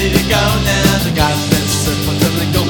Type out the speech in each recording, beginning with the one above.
ready to go now. The guys been surfing till they go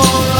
amor.